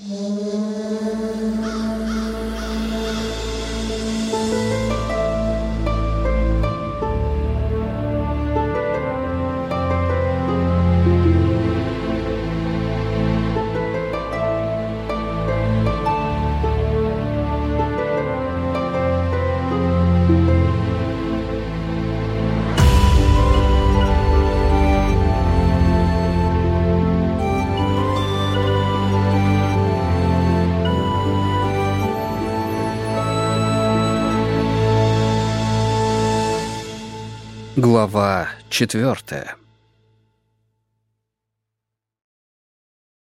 Mm-hmm. Четвертая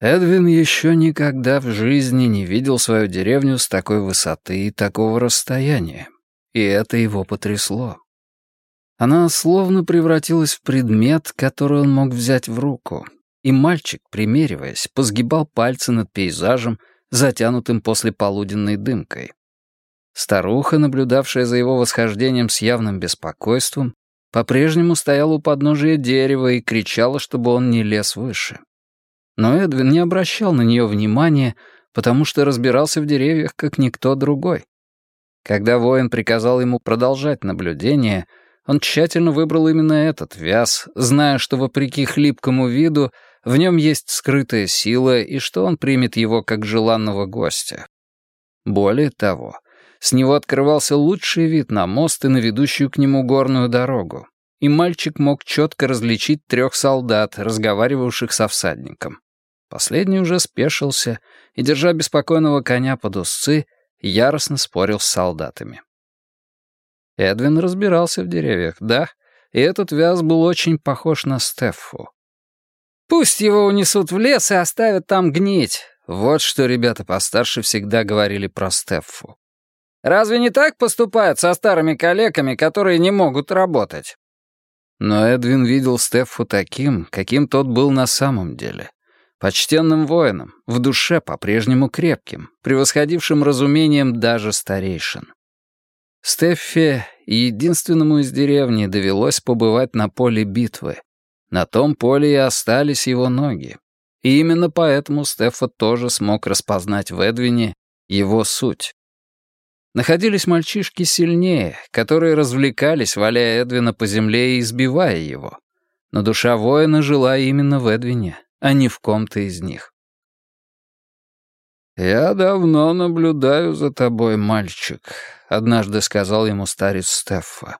Эдвин еще никогда в жизни не видел свою деревню с такой высоты и такого расстояния, и это его потрясло. Она словно превратилась в предмет, который он мог взять в руку, и мальчик, примериваясь, позгибал пальцы над пейзажем, затянутым после полуденной дымкой. Старуха, наблюдавшая за его восхождением с явным беспокойством, по-прежнему стояла у подножия дерева и кричала, чтобы он не лез выше. Но Эдвин не обращал на нее внимания, потому что разбирался в деревьях, как никто другой. Когда воин приказал ему продолжать наблюдение, он тщательно выбрал именно этот вяз, зная, что, вопреки хлипкому виду, в нем есть скрытая сила и что он примет его как желанного гостя. Более того, с него открывался лучший вид на мост и на ведущую к нему горную дорогу, и мальчик мог четко различить трех солдат, разговаривавших со всадником. Последний уже спешился и, держа беспокойного коня под узцы, яростно спорил с солдатами. Эдвин разбирался в деревьях, да, и этот вяз был очень похож на Стеффу. «Пусть его унесут в лес и оставят там гнить», вот что ребята постарше всегда говорили про Стеффу. Разве не так поступают со старыми коллегами, которые не могут работать?» Но Эдвин видел Стеффу таким, каким тот был на самом деле. Почтенным воином, в душе по-прежнему крепким, превосходившим разумением даже старейшин. Стеффе, единственному из деревни, довелось побывать на поле битвы. На том поле и остались его ноги. И именно поэтому Стефа тоже смог распознать в Эдвине его суть. Находились мальчишки сильнее, которые развлекались, валяя Эдвина по земле и избивая его. Но душа воина жила именно в Эдвине, а не в ком-то из них. «Я давно наблюдаю за тобой, мальчик», — однажды сказал ему старец Стеффа.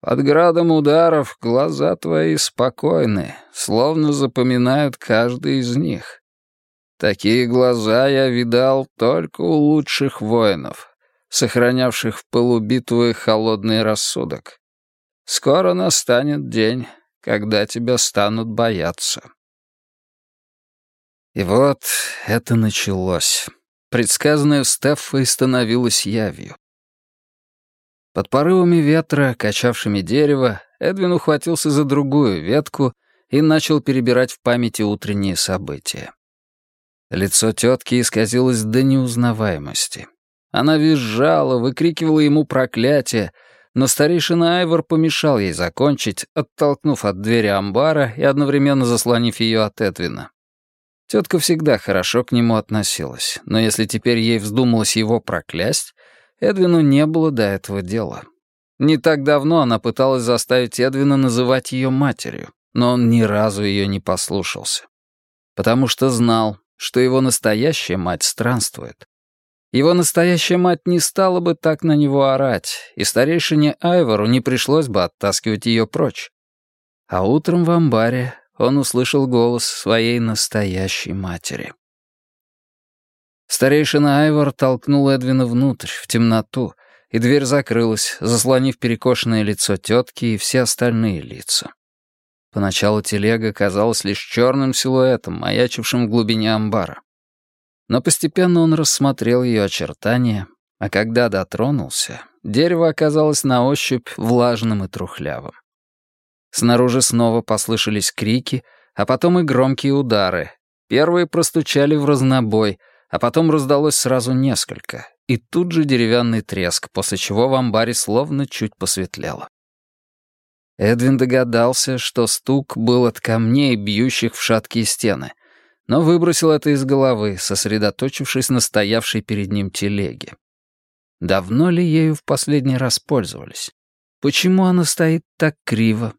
«Под градом ударов глаза твои спокойны, словно запоминают каждый из них. Такие глаза я видал только у лучших воинов, сохранявших в пылу битвы холодный рассудок. Скоро настанет день, когда тебя станут бояться. И вот это началось. Предсказанное Стеффой становилось явью. Под порывами ветра, качавшими дерево, Эдвин ухватился за другую ветку и начал перебирать в памяти утренние события. Лицо тетки исказилось до неузнаваемости. Она визжала, выкрикивала ему проклятие, но старейшина Айвор помешал ей закончить, оттолкнув от двери амбара и одновременно заслонив ее от Эдвина. Тетка всегда хорошо к нему относилась, но если теперь ей вздумалось его проклясть, Эдвину не было до этого дела. Не так давно она пыталась заставить Эдвина называть ее матерью, но он ни разу ее не послушался. Потому что знал, что его настоящая мать странствует, его настоящая мать не стала бы так на него орать, и старейшине Айвору не пришлось бы оттаскивать ее прочь. А утром в амбаре он услышал голос своей настоящей матери. Старейшина Айвор толкнул Эдвина внутрь, в темноту, и дверь закрылась, заслонив перекошенное лицо тетки и все остальные лица. Поначалу телега казалась лишь черным силуэтом, маячившим в глубине амбара. Но постепенно он рассмотрел ее очертания, а когда дотронулся, дерево оказалось на ощупь влажным и трухлявым. Снаружи снова послышались крики, а потом и громкие удары. Первые простучали в разнобой, а потом раздалось сразу несколько, и тут же деревянный треск, после чего в амбаре словно чуть посветлело. Эдвин догадался, что стук был от камней, бьющих в шаткие стены — но выбросил это из головы, сосредоточившись на стоявшей перед ним телеге. Давно ли ею в последний раз пользовались? Почему она стоит так криво?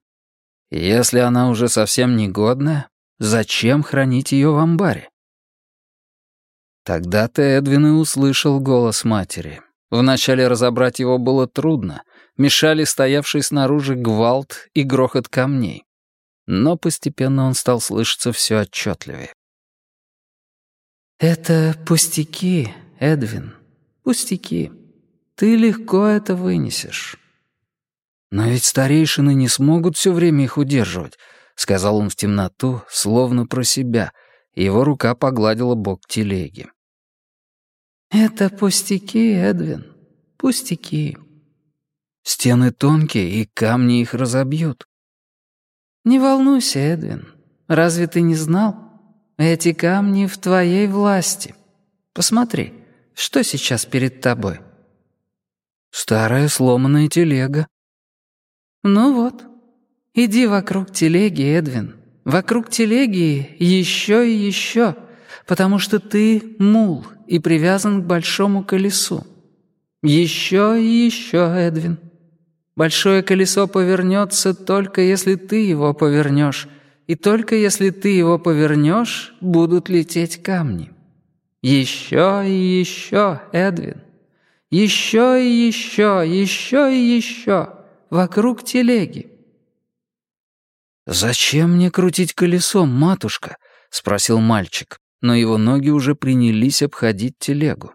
Если она уже совсем негодная, зачем хранить ее в амбаре? Тогда-то Эдвин и услышал голос матери. Вначале разобрать его было трудно, мешали стоявший снаружи гвалт и грохот камней. Но постепенно он стал слышаться все отчетливее. «Это пустяки, Эдвин, пустяки. Ты легко это вынесешь». «Но ведь старейшины не смогут все время их удерживать», — сказал он в темноту, словно про себя, и его рука погладила бок телеги. «Это пустяки, Эдвин, пустяки. Стены тонкие, и камни их разобьют». «Не волнуйся, Эдвин. Разве ты не знал? Эти камни в твоей власти. Посмотри, что сейчас перед тобой?» «Старая сломанная телега». «Ну вот. Иди вокруг телеги, Эдвин. Вокруг телеги еще и еще, потому что ты мул и привязан к большому колесу. Еще и еще, Эдвин. Большое колесо повернется только если ты его повернешь, и только если ты его повернешь, будут лететь камни. Еще и еще, Эдвин. Еще и еще, еще и еще. Вокруг телеги. «Зачем мне крутить колесом, матушка?» — спросил мальчик, но его ноги уже принялись обходить телегу.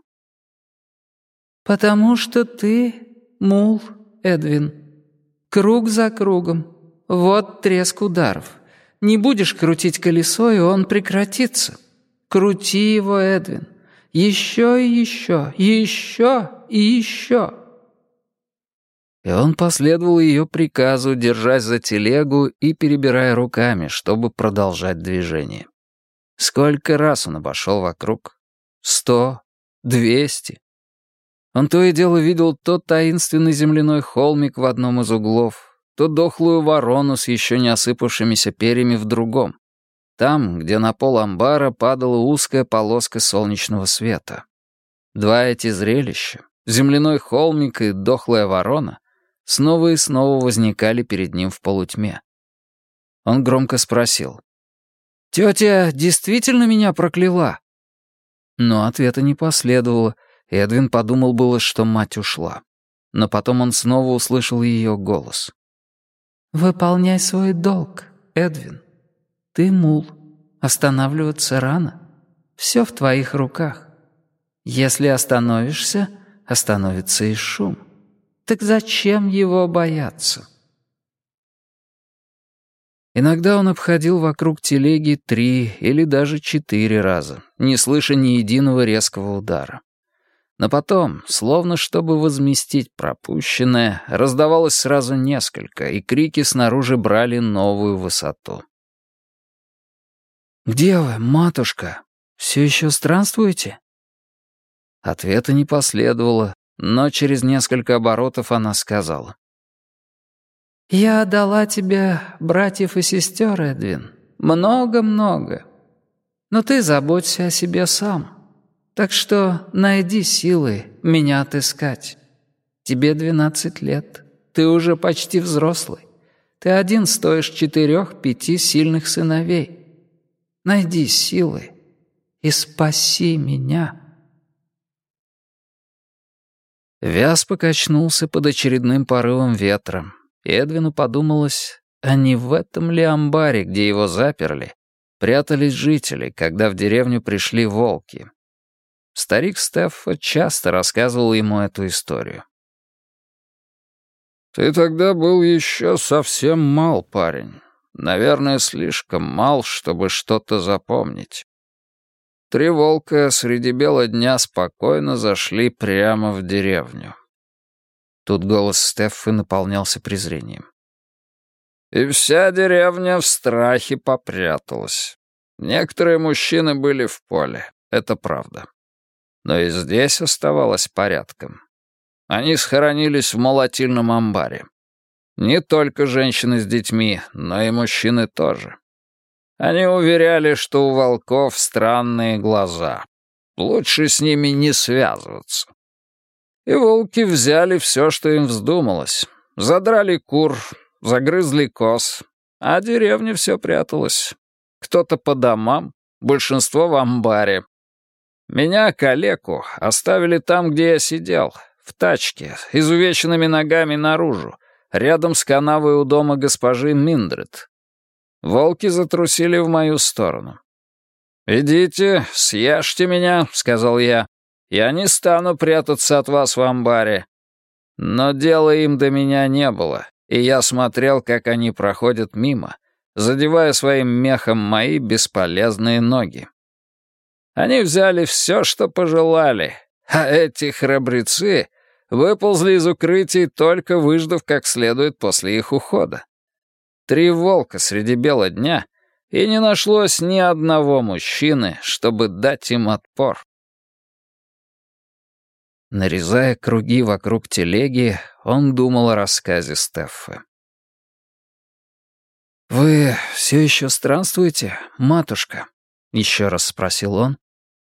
«Потому что ты мул, Эдвин. Круг за кругом. Вот треск ударов. Не будешь крутить колесо, и он прекратится. Крути его, Эдвин. Еще и еще, еще и еще». И он последовал ее приказу, держась за телегу и перебирая руками, чтобы продолжать движение. Сколько раз он обошел вокруг? Сто? Двести? Он то и дело видел то таинственный земляной холмик в одном из углов, то дохлую ворону с еще не осыпавшимися перьями в другом. Там, где на пол амбара падала узкая полоска солнечного света. Два эти зрелища, земляной холмик и дохлая ворона, снова и снова возникали перед ним в полутьме. Он громко спросил. «Тетя действительно меня прокляла?» Но ответа не последовало, и Эдвин подумал было, что мать ушла. Но потом он снова услышал ее голос. «Выполняй свой долг, Эдвин. Ты мул. Останавливаться рано. Все в твоих руках. Если остановишься, остановится и шум. Так зачем его бояться?» Иногда он обходил вокруг телеги три или даже четыре раза, не слыша ни единого резкого удара. Но потом, словно чтобы возместить пропущенное, раздавалось сразу несколько, и крики снаружи брали новую высоту. «Где вы, матушка? Все еще странствуете?» Ответа не последовало, но через несколько оборотов она сказала. «Я дала тебе братьев и сестер, Эдвин. Много-много. Но ты заботься о себе сам. Так что найди силы меня отыскать. Тебе двенадцать лет. Ты уже почти взрослый. Ты один стоишь четырех-пяти сильных сыновей. Найди силы и спаси меня». Вяз покачнулся под очередным порывом ветра. Эдвину подумалось, а не в этом ли амбаре, где его заперли, прятались жители, когда в деревню пришли волки. Старик Стеффа часто рассказывал ему эту историю. «Ты тогда был еще совсем мал, парень. Наверное, слишком мал, чтобы что-то запомнить. Три волка среди бела дня спокойно зашли прямо в деревню». Тут голос Стеффы наполнялся презрением. И вся деревня в страхе попряталась. Некоторые мужчины были в поле, это правда но и здесь оставалось порядком. Они схоронились в молотильном амбаре. Не только женщины с детьми, но и мужчины тоже. Они уверяли, что у волков странные глаза. Лучше с ними не связываться. И волки взяли все, что им вздумалось. Задрали кур, загрызли коз, а деревня все пряталась. Кто-то по домам, большинство в амбаре. Меня, калеку, оставили там, где я сидел, в тачке, изувеченными ногами наружу, рядом с канавой у дома госпожи Миндред. Волки затрусили в мою сторону. «Идите, съешьте меня», — сказал я. «Я не стану прятаться от вас в амбаре». Но дела им до меня не было, и я смотрел, как они проходят мимо, задевая своим мехом мои бесполезные ноги. Они взяли все, что пожелали, а эти храбрецы выползли из укрытий, только выждав как следует после их ухода. Три волка среди бела дня, и не нашлось ни одного мужчины, чтобы дать им отпор. Нарезая круги вокруг телеги, он думал о рассказе Стеффы. «Вы все еще странствуете, матушка?» — еще раз спросил он,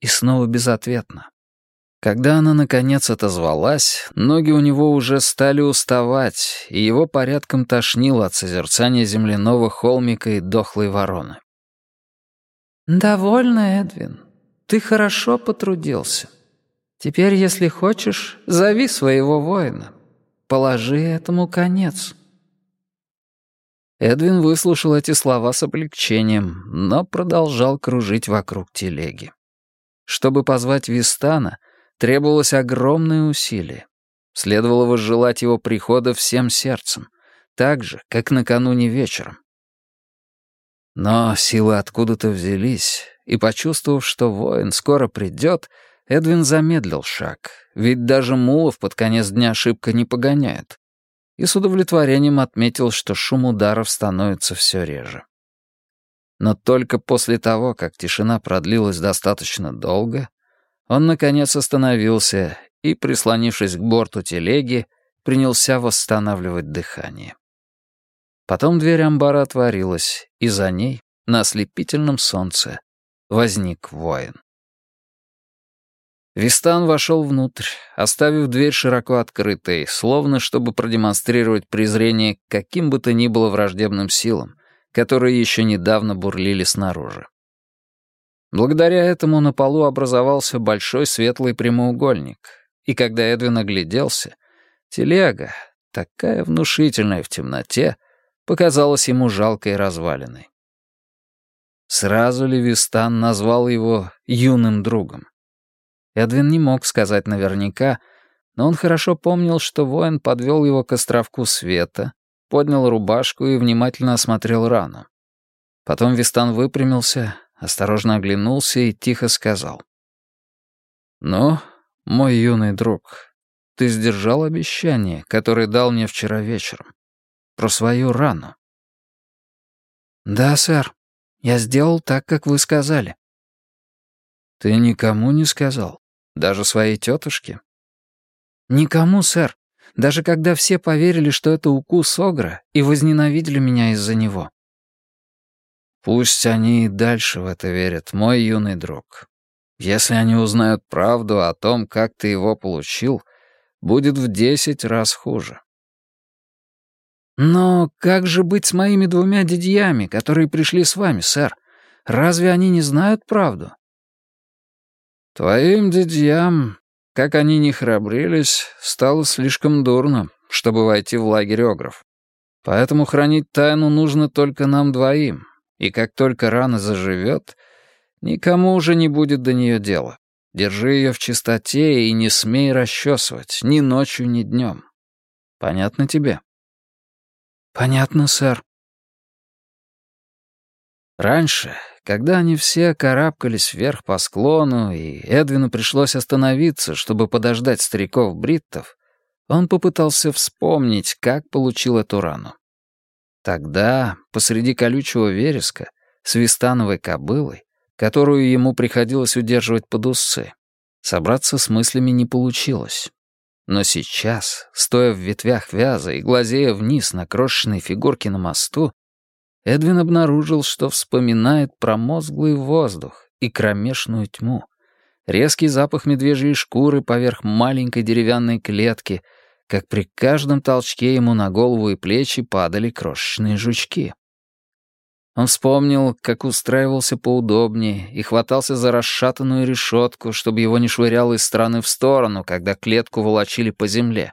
и снова безответно. Когда она, наконец, отозвалась, ноги у него уже стали уставать, и его порядком тошнило от созерцания земляного холмика и дохлой вороны. «Довольно, Эдвин. Ты хорошо потрудился. Теперь, если хочешь, зови своего воина. Положи этому конец». Эдвин выслушал эти слова с облегчением, но продолжал кружить вокруг телеги. Чтобы позвать Вистана, требовалось огромное усилие. Следовало возжелать его прихода всем сердцем, так же, как накануне вечером. Но силы откуда-то взялись, и, почувствовав, что воин скоро придет, Эдвин замедлил шаг, ведь даже мулов под конец дня ошибка не погоняет, и с удовлетворением отметил, что шум ударов становится все реже. Но только после того, как тишина продлилась достаточно долго, он, наконец, остановился и, прислонившись к борту телеги, принялся восстанавливать дыхание. Потом дверь амбара отворилась, и за ней, на ослепительном солнце, возник воин. Вистан вошел внутрь, оставив дверь широко открытой, словно чтобы продемонстрировать презрение к каким бы то ни было враждебным силам, которые еще недавно бурлили снаружи. Благодаря этому на полу образовался большой светлый прямоугольник, и когда Эдвин огляделся, телега, такая внушительная в темноте, показалась ему жалкой развалиной. Сразу ли Вистан назвал его юным другом? Эдвин не мог сказать наверняка, но он хорошо помнил, что воин подвел его к островку света, поднял рубашку и внимательно осмотрел рану. Потом Вистан выпрямился, осторожно оглянулся и тихо сказал. «Ну, мой юный друг, ты сдержал обещание, которое дал мне вчера вечером, про свою рану». «Да, сэр, я сделал так, как вы сказали». «Ты никому не сказал? Даже своей тетушке?» «Никому, сэр, даже когда все поверили, что это укус Огра, и возненавидели меня из-за него. Пусть они и дальше в это верят, мой юный друг. Если они узнают правду о том, как ты его получил, будет в десять раз хуже. Но как же быть с моими двумя дядьями, которые пришли с вами, сэр? Разве они не знают правду? Твоим дядьям, как они не храбрились, стало слишком дурно, чтобы войти в лагерь Огров. Поэтому хранить тайну нужно только нам двоим, и как только рана заживет, никому уже не будет до нее дела. Держи ее в чистоте и не смей расчесывать ни ночью, ни днем. Понятно тебе? Понятно, сэр. Раньше, когда они все карабкались вверх по склону, и Эдвину пришлось остановиться, чтобы подождать стариков-бриттов, он попытался вспомнить, как получил эту рану. Тогда, посреди колючего вереска, свистановой кобылой, которую ему приходилось удерживать под усы, собраться с мыслями не получилось. Но сейчас, стоя в ветвях вяза и глазея вниз на крошечные фигурки на мосту, Эдвин обнаружил, что вспоминает промозглый воздух и кромешную тьму, резкий запах медвежьей шкуры поверх маленькой деревянной клетки, как при каждом толчке ему на голову и плечи падали крошечные жучки. Он вспомнил, как устраивался поудобнее и хватался за расшатанную решетку, чтобы его не швыряло из стороны в сторону, когда клетку волочили по земле.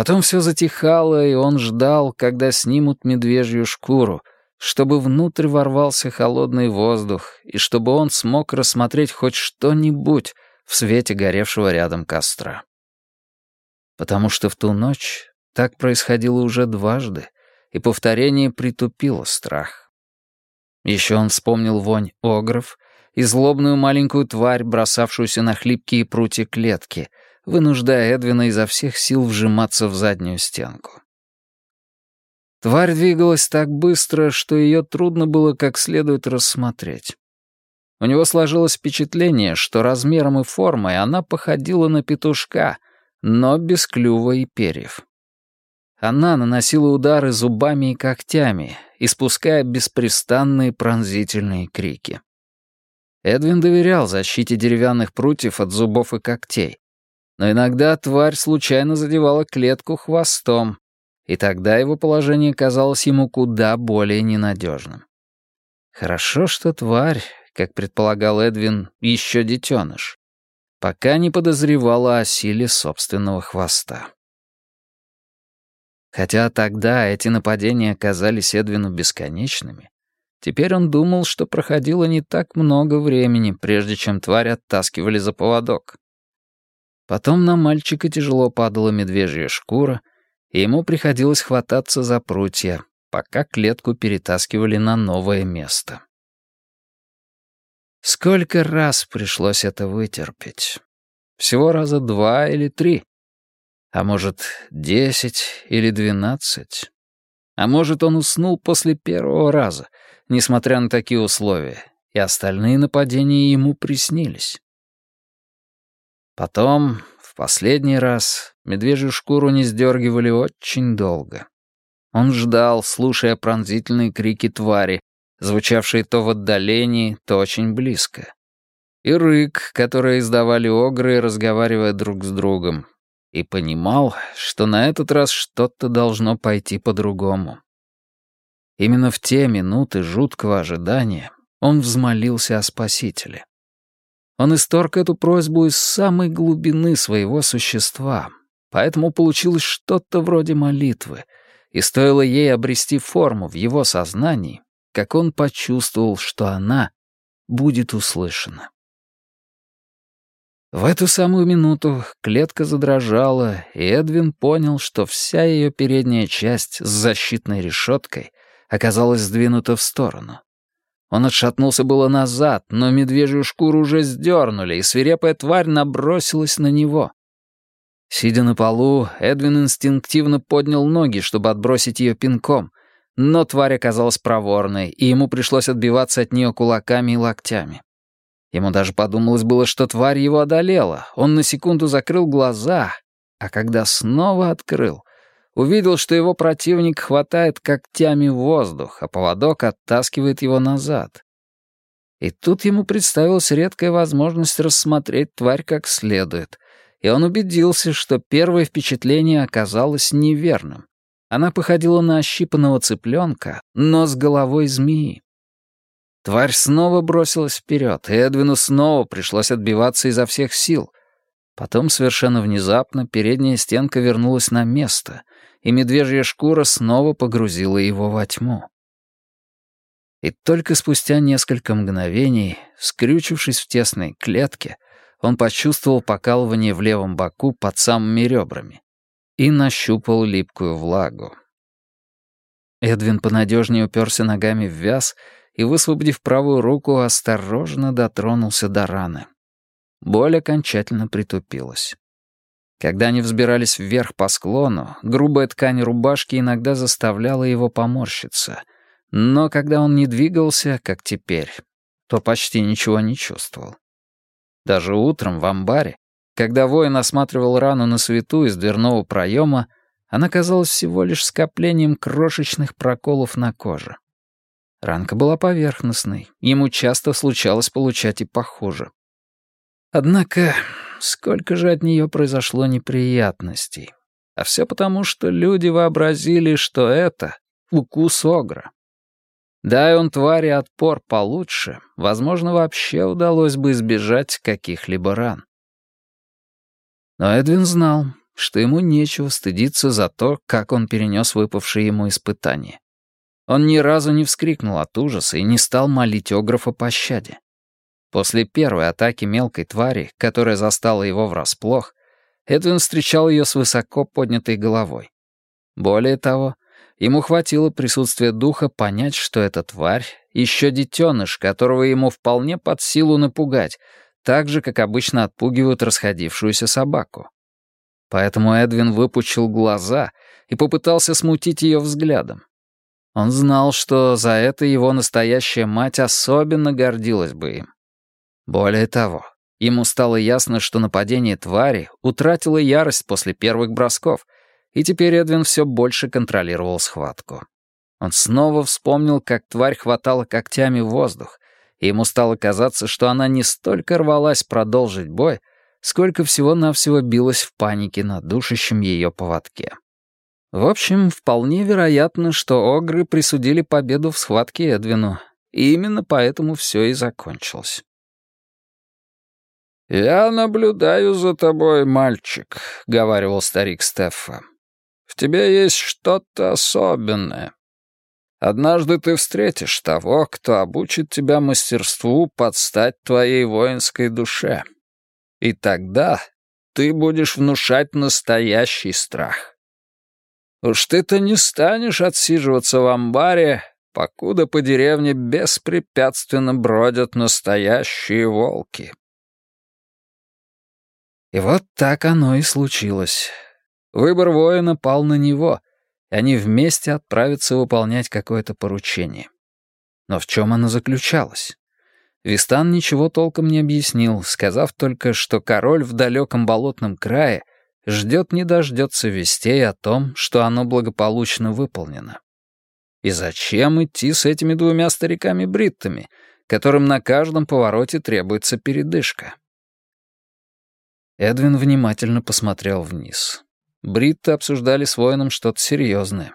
Потом все затихало, и он ждал, когда снимут медвежью шкуру, чтобы внутрь ворвался холодный воздух, и чтобы он смог рассмотреть хоть что-нибудь в свете горевшего рядом костра. Потому что в ту ночь так происходило уже дважды — и повторение притупило страх. Еще он вспомнил вонь огров и злобную маленькую тварь, бросавшуюся на хлипкие прутья клетки, вынуждая Эдвина изо всех сил вжиматься в заднюю стенку. Тварь двигалась так быстро, что ее трудно было как следует рассмотреть. У него сложилось впечатление, что размером и формой она походила на петушка, но без клюва и перьев. Она наносила удары зубами и когтями, испуская беспрестанные пронзительные крики. Эдвин доверял защите деревянных прутьев от зубов и когтей. Но иногда тварь случайно задевала клетку хвостом, и тогда его положение казалось ему куда более ненадежным. Хорошо, что тварь, как предполагал Эдвин, еще детеныш, пока не подозревала о силе собственного хвоста. Хотя тогда эти нападения казались Эдвину бесконечными, теперь он думал, что проходило не так много времени, прежде чем тварь оттаскивали за поводок. Потом на мальчика тяжело падала медвежья шкура, и ему приходилось хвататься за прутья, пока клетку перетаскивали на новое место. Сколько раз пришлось это вытерпеть? Всего раза два или три. А может, десять или двенадцать? А может, он уснул после первого раза, несмотря на такие условия, и остальные нападения ему приснились. Потом, в последний раз, медвежью шкуру не сдергивали очень долго. Он ждал, слушая пронзительные крики твари, звучавшие то в отдалении, то очень близко. И рык, который издавали огры, разговаривая друг с другом, и понимал, что на этот раз что-то должно пойти по-другому. Именно в те минуты жуткого ожидания он взмолился о Спасителе. Он исторг эту просьбу из самой глубины своего существа, поэтому получилось что-то вроде молитвы, и стоило ей обрести форму в его сознании, как он почувствовал, что она будет услышана. В эту самую минуту клетка задрожала, и Эдвин понял, что вся ее передняя часть с защитной решеткой оказалась сдвинута в сторону. Он отшатнулся было назад, но медвежью шкуру уже сдернули, и свирепая тварь набросилась на него. Сидя на полу, Эдвин инстинктивно поднял ноги, чтобы отбросить ее пинком, но тварь оказалась проворной, и ему пришлось отбиваться от нее кулаками и локтями. Ему даже подумалось было, что тварь его одолела. Он на секунду закрыл глаза, а когда снова открыл, увидел, что его противник хватает когтями воздух, а поводок оттаскивает его назад. И тут ему представилась редкая возможность рассмотреть тварь как следует, и он убедился, что первое впечатление оказалось неверным. Она походила на ощипанного цыпленка, но с головой змеи. Тварь снова бросилась вперед, и Эдвину снова пришлось отбиваться изо всех сил. Потом совершенно внезапно передняя стенка вернулась на место, и медвежья шкура снова погрузила его во тьму. И только спустя несколько мгновений, скрючившись в тесной клетке, он почувствовал покалывание в левом боку под самыми ребрами и нащупал липкую влагу. Эдвин понадежнее уперся ногами в вяз и, высвободив правую руку, осторожно дотронулся до раны. Боль окончательно притупилась. Когда они взбирались вверх по склону, грубая ткань рубашки иногда заставляла его поморщиться. Но когда он не двигался, как теперь, то почти ничего не чувствовал. Даже утром в амбаре, когда воин осматривал рану на свету из дверного проема, она казалась всего лишь скоплением крошечных проколов на коже. Ранка была поверхностной, ему часто случалось получать и похуже. Однако, сколько же от нее произошло неприятностей. А все потому, что люди вообразили, что это укус огра. Дай он твари отпор получше, возможно, вообще удалось бы избежать каких-либо ран. Но Эдвин знал, что ему нечего стыдиться за то, как он перенес выпавшие ему испытания. Он ни разу не вскрикнул от ужаса и не стал молить Огров о пощаде. После первой атаки мелкой твари, которая застала его врасплох, Эдвин встречал ее с высоко поднятой головой. Более того, ему хватило присутствия духа понять, что эта тварь — еще детеныш, которого ему вполне под силу напугать, так же, как обычно отпугивают расходившуюся собаку. Поэтому Эдвин выпучил глаза и попытался смутить ее взглядом. Он знал, что за это его настоящая мать особенно гордилась бы им. Более того, ему стало ясно, что нападение твари утратило ярость после первых бросков, и теперь Эдвин все больше контролировал схватку. Он снова вспомнил, как тварь хватала когтями воздух, и ему стало казаться, что она не столько рвалась продолжить бой, сколько всего-навсего билась в панике на душащем ее поводке. В общем, вполне вероятно, что Огры присудили победу в схватке Эдвину, и именно поэтому все и закончилось. «Я наблюдаю за тобой, мальчик», — говаривал старик Стеффа. «В тебе есть что-то особенное. Однажды ты встретишь того, кто обучит тебя мастерству подстать твоей воинской душе. И тогда ты будешь внушать настоящий страх. Уж ты-то не станешь отсиживаться в амбаре, покуда по деревне беспрепятственно бродят настоящие волки. И вот так оно и случилось. Выбор воина пал на него, и они вместе отправятся выполнять какое-то поручение. Но в чем оно заключалось? Вистан ничего толком не объяснил, сказав только, что король в далеком болотном крае ждет не дождется вестей о том, что оно благополучно выполнено. И зачем идти с этими двумя стариками-бриттами, которым на каждом повороте требуется передышка? Эдвин внимательно посмотрел вниз. Бритты обсуждали с воином что-то серьезное.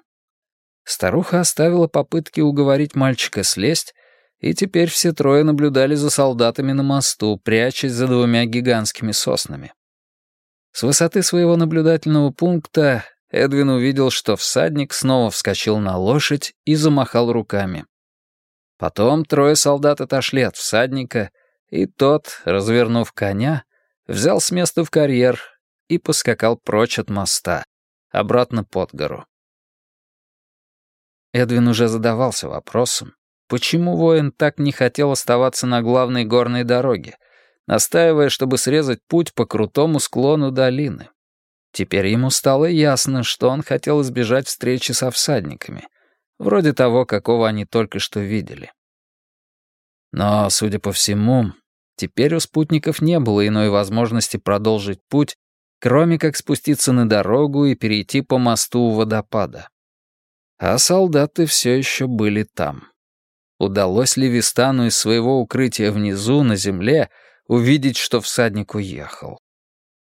Старуха оставила попытки уговорить мальчика слезть, и теперь все трое наблюдали за солдатами на мосту, прячась за двумя гигантскими соснами. С высоты своего наблюдательного пункта Эдвин увидел, что всадник снова вскочил на лошадь и замахал руками. Потом трое солдат отошли от всадника, и тот, развернув коня, взял с места в карьер и поскакал прочь от моста, обратно под гору. Эдвин уже задавался вопросом, почему воин так не хотел оставаться на главной горной дороге, настаивая, чтобы срезать путь по крутому склону долины. Теперь ему стало ясно, что он хотел избежать встречи со всадниками, вроде того, какого они только что видели. Но, судя по всему, теперь у спутников не было иной возможности продолжить путь, кроме как спуститься на дорогу и перейти по мосту у водопада. А солдаты все еще были там. Удалось ли Вистану из своего укрытия внизу, на земле, увидеть, что всадник уехал?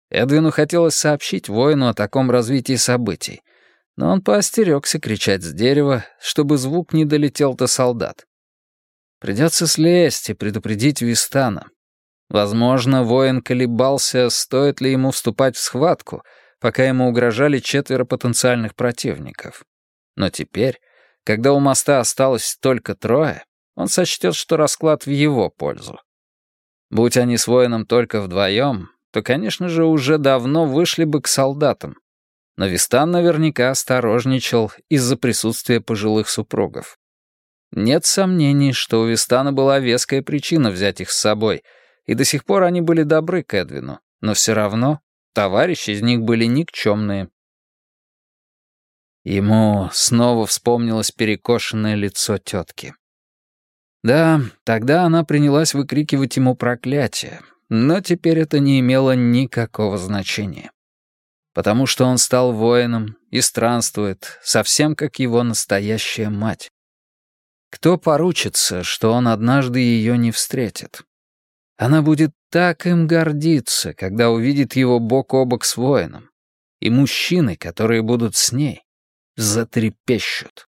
Эдвину хотелось сообщить воину о таком развитии событий, но он поостерегся кричать с дерева, чтобы звук не долетел до солдат. Придется слезть и предупредить Вистана. Возможно, воин колебался, стоит ли ему вступать в схватку, пока ему угрожали четверо потенциальных противников. Но теперь, когда у моста осталось только трое, он сочтет, что расклад в его пользу. Будь они с воином только вдвоем, то, конечно же, уже давно вышли бы к солдатам. Но Вистан наверняка осторожничал из-за присутствия пожилых супругов. Нет сомнений, что у Вистана была веская причина взять их с собой — и до сих пор они были добры к Эдвину, но все равно товарищи из них были никчемные. Ему снова вспомнилось перекошенное лицо тетки. Да, тогда она принялась выкрикивать ему проклятие, но теперь это не имело никакого значения. Потому что он стал воином, и странствует, совсем как его настоящая мать. Кто поручится, что он однажды ее не встретит? Она будет так им гордиться, когда увидит его бок о бок с воином. И мужчины, которые будут с ней, затрепещут.